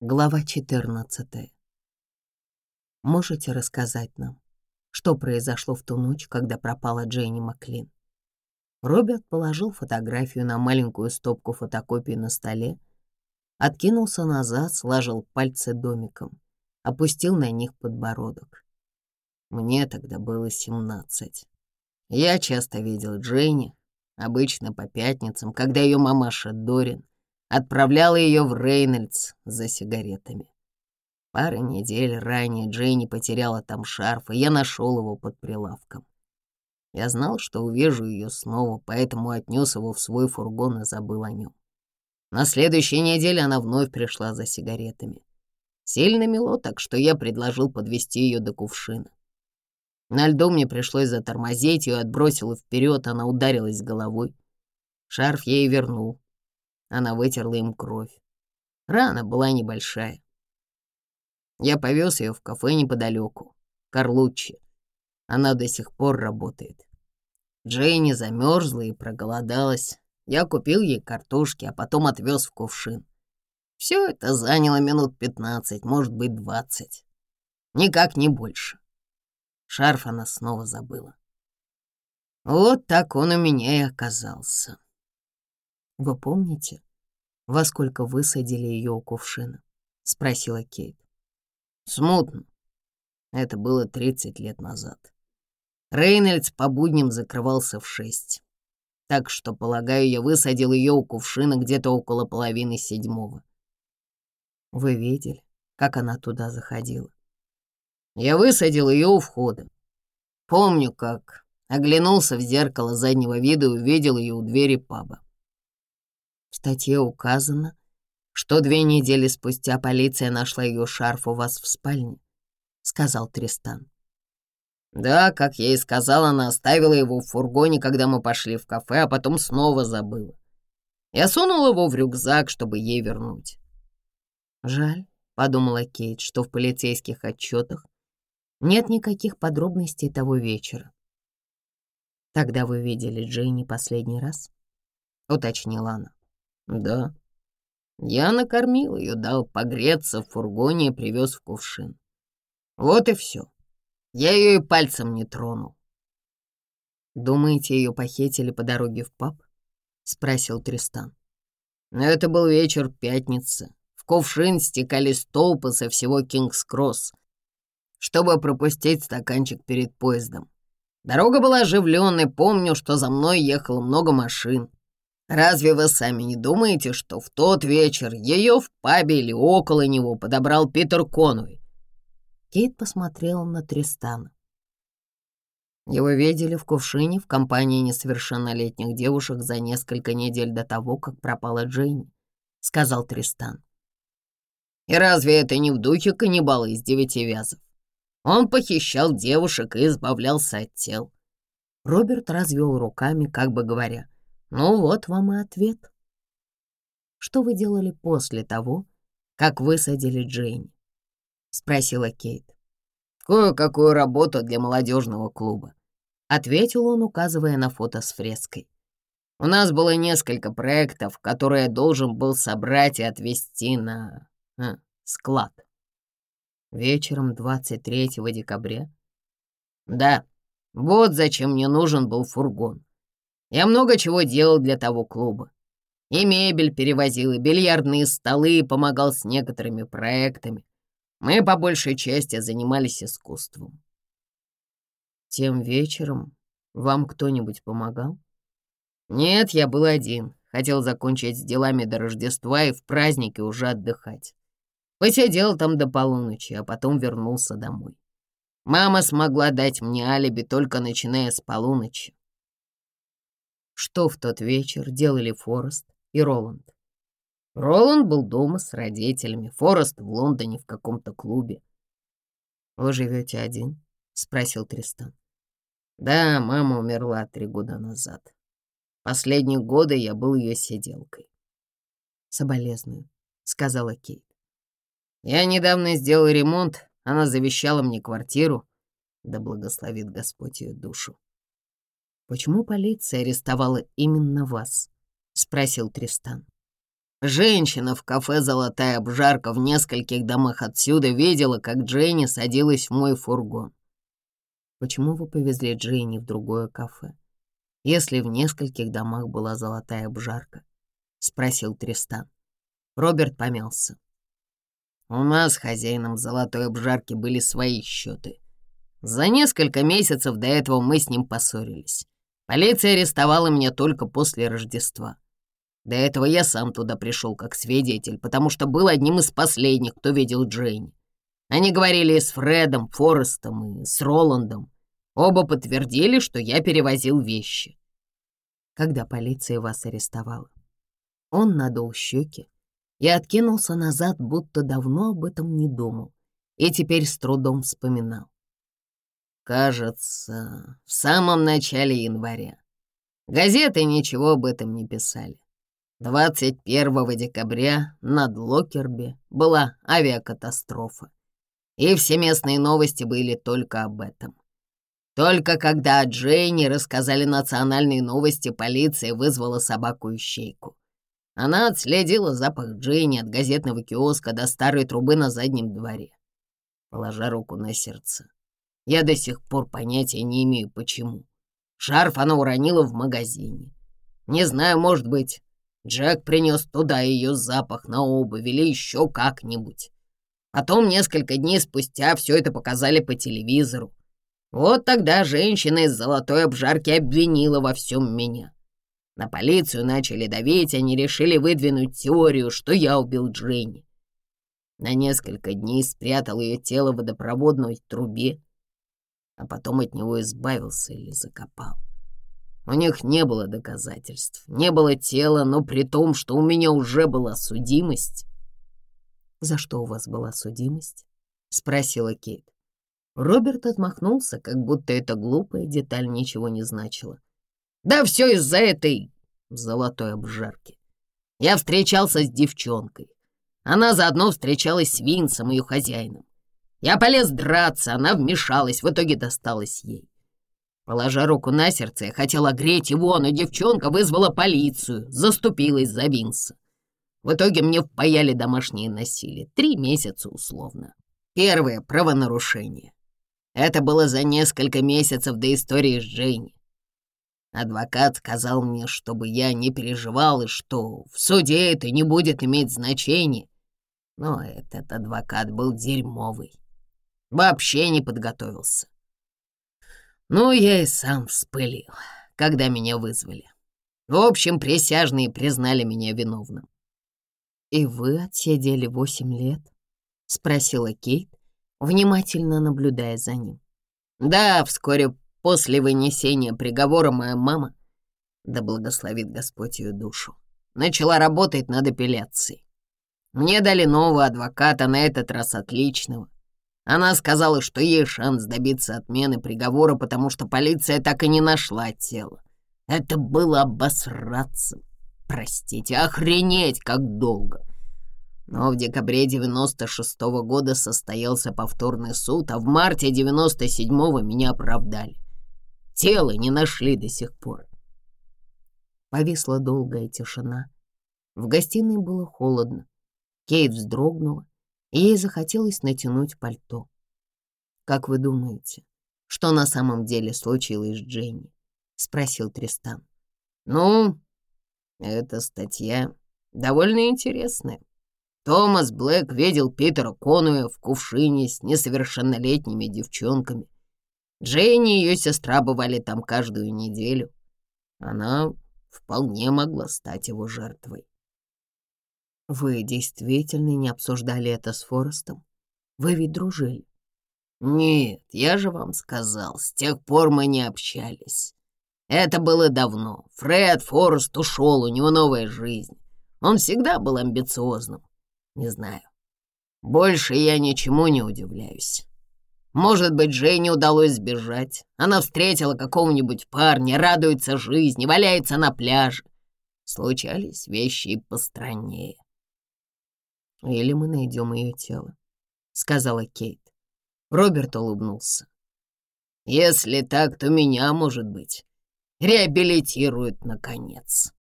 Глава 14. Можете рассказать нам, что произошло в ту ночь, когда пропала Дженни Маклин? Роберт положил фотографию на маленькую стопку фотокопий на столе, откинулся назад, сложил пальцы домиком, опустил на них подбородок. Мне тогда было 17. Я часто видел Дженни, обычно по пятницам, когда ее мамаша Дорин — отправляла ее в Рейнольдс за сигаретами. Пару недель ранее Джейни потеряла там шарф, и я нашел его под прилавком. Я знал, что увижу ее снова, поэтому отнес его в свой фургон и забыл о нем. На следующей неделе она вновь пришла за сигаретами. Сильно мело, так что я предложил подвести ее до кувшина. На льду мне пришлось затормозить ее, отбросила вперед, она ударилась головой. Шарф ей вернул, она вытерла им кровь. Рана была небольшая. Я повез ее в кафе неподалеку, Карлуччи. Она до сих пор работает. Джейни замерзла и проголодалась. Я купил ей картошки, а потом отвез в кувшин. Все это заняло минут 15, может быть, 20. Никак не больше. Шарф она снова забыла. Вот так он у меня и оказался. Вы помните, Восколько высадили ее у кувшина? Спросила Кейт. Смутно. Это было 30 лет назад. Рейнольдс по будням закрывался в шесть. Так что, полагаю, я высадил ее у кувшина где-то около половины седьмого. Вы видели, как она туда заходила? Я высадил ее у входа. Помню, как оглянулся в зеркало заднего вида и увидел ее у двери паба. В статье указано, что две недели спустя полиция нашла ее шарф у вас в спальне, — сказал Тристан. Да, как я и сказал, она оставила его в фургоне, когда мы пошли в кафе, а потом снова забыла. Я сунул его в рюкзак, чтобы ей вернуть. Жаль, — подумала Кейт, — что в полицейских отчетах нет никаких подробностей того вечера. «Тогда вы видели Джейни последний раз?» — уточнила она. Да. Я накормил ее, дал погреться в фургоне и привез в кувшин. Вот и все. Я ее и пальцем не тронул. «Думаете, ее похитили по дороге в паб?» — спросил Тристан. Но это был вечер пятницы. В кувшин стекали столпы со всего Кингс-Кросс, чтобы пропустить стаканчик перед поездом. Дорога была оживленной, помню, что за мной ехало много машин. Разве вы сами не думаете, что в тот вечер ее в пабе или около него подобрал Питер Конуэй?» Кейт посмотрел на Тристана. Его видели в кувшине в компании несовершеннолетних девушек за несколько недель до того, как пропала Джейни, — сказал Тристан. «И разве это не в духе каннибала из девяти вязов? Он похищал девушек и избавлялся от тел». Роберт развел руками, как бы говоря — ну вот вам и ответ. Что вы делали после того, как высадили Джейн? Спросила Кейт. Кое-какую работу для молодежного клуба. Ответил он, указывая на фото с фреской. У нас было несколько проектов, которые я должен был собрать и отвезти на а, склад. Вечером 23 декабря? Да, вот зачем мне нужен был фургон. Я много чего делал для того клуба. И мебель перевозил, и бильярдные столы, и помогал с некоторыми проектами. Мы по большей части занимались искусством. Тем вечером вам кто-нибудь помогал? Нет, я был один. Хотел закончить с делами до Рождества и в празднике уже отдыхать. Посидел там до полуночи, а потом вернулся домой. Мама смогла дать мне алиби только начиная с полуночи что в тот вечер делали Форест и Роланд. Роланд был дома с родителями, Форест в Лондоне в каком-то клубе. «Вы живете один?» — спросил Тристан. «Да, мама умерла три года назад. Последние годы я был ее сиделкой». «Соболезную», — сказала Кейт. «Я недавно сделал ремонт, она завещала мне квартиру, да благословит Господь ее душу. «Почему полиция арестовала именно вас?» — спросил Тристан. Женщина в кафе «Золотая обжарка» в нескольких домах отсюда видела, как Дженни садилась в мой фургон. Почему вы повезли Дженни в другое кафе, если в нескольких домах была золотая обжарка? — спросил Тристан. Роберт помялся. У нас с хозяином золотой обжарки были свои счеты. За несколько месяцев до этого мы с ним поссорились. Полиция арестовала меня только после Рождества. До этого я сам туда пришел как свидетель, потому что был одним из последних, кто видел Джейни. Они говорили с Фредом, Форестом и с Роландом. Оба подтвердили, что я перевозил вещи. Когда полиция вас арестовала, он надул щеки и откинулся назад, будто давно об этом не думал, и теперь с трудом вспоминал кажется, в самом начале января. Газеты ничего об этом не писали. 21 декабря над Локерби была авиакатастрофа, и все местные новости были только об этом. Только когда о Джейне рассказали национальные новости, полиция вызвала собаку-ищейку. Она отследила запах Джейни от газетного киоска до старой трубы на заднем дворе. Положа руку на сердце, я до сих пор понятия не имею, почему. Шарф она уронила в магазине. Не знаю, может быть, Джек принес туда ее запах на обувь или еще как-нибудь. А Потом, несколько дней спустя, все это показали по телевизору. Вот тогда женщина из золотой обжарки обвинила во всем меня. На полицию начали давить, они решили выдвинуть теорию, что я убил Дженни. На несколько дней спрятал ее тело в водопроводной трубе, а потом от него избавился или закопал. У них не было доказательств, не было тела, но при том, что у меня уже была судимость. «За что у вас была судимость?» — спросила Кейт. Роберт отмахнулся, как будто эта глупая деталь ничего не значила. «Да все из-за этой золотой обжарки. Я встречался с девчонкой. Она заодно встречалась с Винсом, ее хозяином. Я полез драться, она вмешалась, в итоге досталась ей. Положа руку на сердце, я хотел огреть его, но девчонка вызвала полицию, заступилась за Винса. В итоге мне впаяли домашнее насилие. Три месяца условно. Первое правонарушение. Это было за несколько месяцев до истории с Джейни. Адвокат сказал мне, чтобы я не переживал и что в суде это не будет иметь значения. Но этот адвокат был дерьмовый. Вообще не подготовился. Ну, я и сам вспылил, когда меня вызвали. В общем, присяжные признали меня виновным. «И вы отсидели восемь лет?» — спросила Кейт, внимательно наблюдая за ним. «Да, вскоре после вынесения приговора моя мама, да благословит Господь ее душу, начала работать над апелляцией. Мне дали нового адвоката, на этот раз отличного. Она сказала, что ей шанс добиться отмены приговора, потому что полиция так и не нашла тело. Это было обосраться. Простите, охренеть, как долго. Но в декабре 96 -го года состоялся повторный суд, а в марте 97-го меня оправдали. Тело не нашли до сих пор. Повисла долгая тишина. В гостиной было холодно. Кейт вздрогнула ей захотелось натянуть пальто. «Как вы думаете, что на самом деле случилось с Дженни?» — спросил Тристан. «Ну, эта статья довольно интересная. Томас Блэк видел Питера Конуя в кувшине с несовершеннолетними девчонками. Дженни и ее сестра бывали там каждую неделю. Она вполне могла стать его жертвой. Вы действительно не обсуждали это с Форестом? Вы ведь дружили. Нет, я же вам сказал, с тех пор мы не общались. Это было давно. Фред Форест ушел, у него новая жизнь. Он всегда был амбициозным. Не знаю. Больше я ничему не удивляюсь. Может быть, Жене удалось сбежать. Она встретила какого-нибудь парня, радуется жизни, валяется на пляже. Случались вещи и постранее или мы найдем ее тело», — сказала Кейт. Роберт улыбнулся. «Если так, то меня, может быть, реабилитируют наконец».